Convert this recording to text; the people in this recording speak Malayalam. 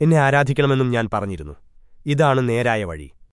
എന്നെ ആരാധിക്കണമെന്നും ഞാൻ പറഞ്ഞിരുന്നു. ഇതാണ് നേരായ വഴി.